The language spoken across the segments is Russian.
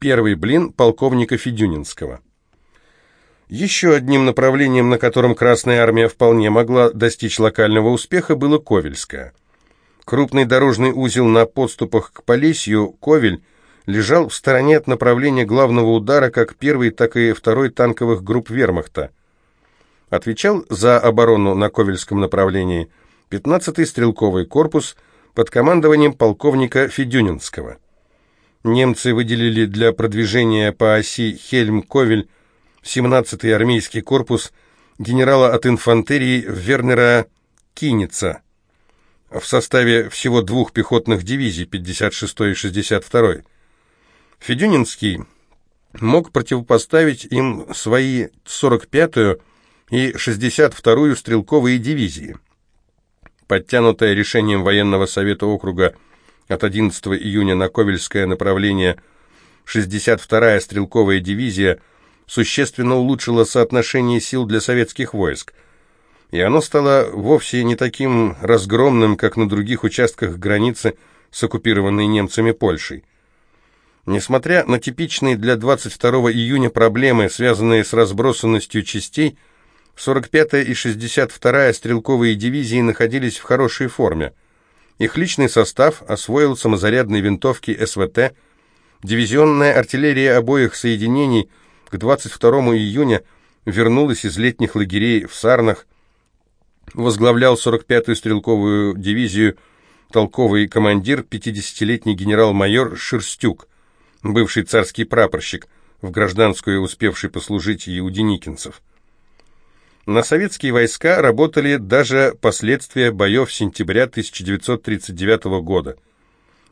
Первый блин полковника Федюнинского. Еще одним направлением, на котором Красная Армия вполне могла достичь локального успеха, было Ковельское. Крупный дорожный узел на подступах к Полесью, Ковель, лежал в стороне от направления главного удара как первой, так и второй танковых групп вермахта. Отвечал за оборону на Ковельском направлении 15-й стрелковый корпус под командованием полковника Федюнинского немцы выделили для продвижения по оси Хельм-Ковель 17-й армейский корпус генерала от инфантерии Вернера Киница в составе всего двух пехотных дивизий 56-й и 62-й. Федюнинский мог противопоставить им свои 45-ю и 62-ю стрелковые дивизии. Подтянутая решением военного совета округа от 11 июня на Ковельское направление 62-я стрелковая дивизия существенно улучшила соотношение сил для советских войск, и оно стало вовсе не таким разгромным, как на других участках границы с оккупированной немцами Польшей. Несмотря на типичные для 22 июня проблемы, связанные с разбросанностью частей, 45-я и 62-я стрелковые дивизии находились в хорошей форме – их личный состав освоил самозарядные винтовки СВТ. Дивизионная артиллерия обоих соединений к 22 июня вернулась из летних лагерей в Сарнах. Возглавлял 45-ю стрелковую дивизию толковый командир, 50-летний генерал-майор Шерстюк, бывший царский прапорщик, в гражданскую успевший послужить и у Деникинцев. На советские войска работали даже последствия боев сентября 1939 года.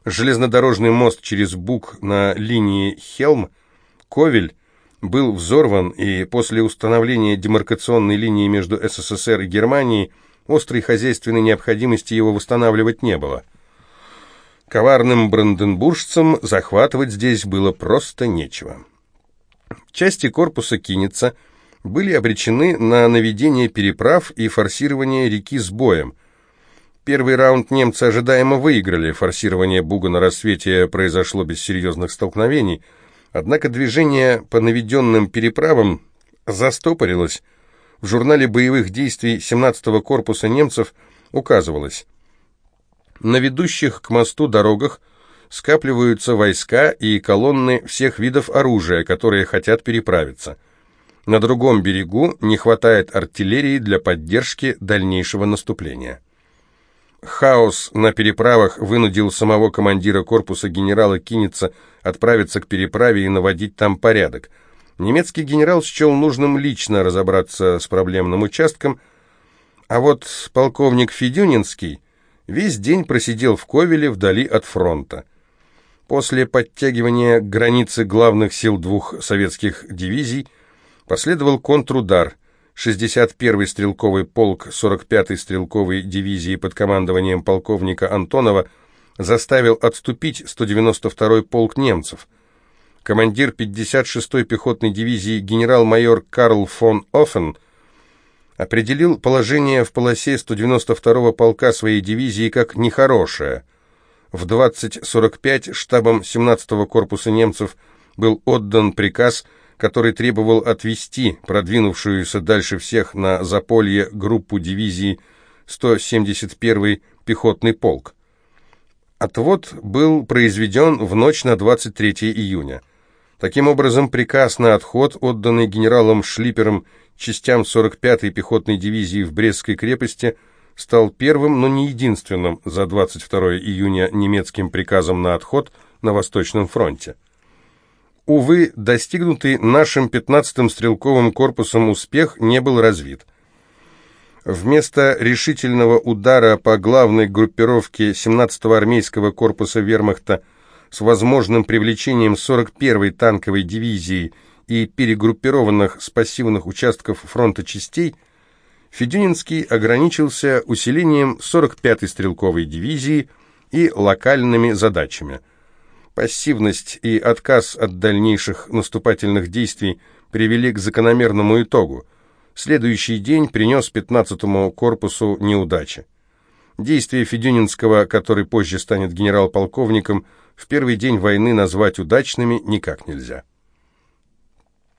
Железнодорожный мост через Буг на линии Хелм-Ковель был взорван, и после установления демаркационной линии между СССР и Германией острой хозяйственной необходимости его восстанавливать не было. Коварным бранденбуржцам захватывать здесь было просто нечего. Части корпуса Киница – были обречены на наведение переправ и форсирование реки с боем. Первый раунд немцы ожидаемо выиграли, форсирование Буга на рассвете произошло без серьезных столкновений, однако движение по наведенным переправам застопорилось. В журнале боевых действий 17-го корпуса немцев указывалось «На ведущих к мосту дорогах скапливаются войска и колонны всех видов оружия, которые хотят переправиться». На другом берегу не хватает артиллерии для поддержки дальнейшего наступления. Хаос на переправах вынудил самого командира корпуса генерала Киница отправиться к переправе и наводить там порядок. Немецкий генерал счел нужным лично разобраться с проблемным участком, а вот полковник Федюнинский весь день просидел в Ковеле вдали от фронта. После подтягивания границы главных сил двух советских дивизий Последовал контрудар. 61-й стрелковый полк 45-й стрелковой дивизии под командованием полковника Антонова заставил отступить 192-й полк немцев. Командир 56-й пехотной дивизии генерал-майор Карл фон Оффен определил положение в полосе 192-го полка своей дивизии как нехорошее. В 20.45 штабом 17-го корпуса немцев был отдан приказ – который требовал отвести продвинувшуюся дальше всех на Заполье группу дивизии 171-й пехотный полк. Отвод был произведен в ночь на 23 июня. Таким образом, приказ на отход, отданный генералом Шлипером частям 45-й пехотной дивизии в Брестской крепости, стал первым, но не единственным за 22 июня немецким приказом на отход на Восточном фронте. Увы, достигнутый нашим 15-м стрелковым корпусом успех не был развит. Вместо решительного удара по главной группировке 17-го армейского корпуса вермахта с возможным привлечением 41-й танковой дивизии и перегруппированных с пассивных участков фронта частей, Федюнинский ограничился усилением 45-й стрелковой дивизии и локальными задачами – Пассивность и отказ от дальнейших наступательных действий привели к закономерному итогу. Следующий день принес 15-му корпусу неудачи. Действия Федюнинского, который позже станет генерал-полковником, в первый день войны назвать удачными никак нельзя.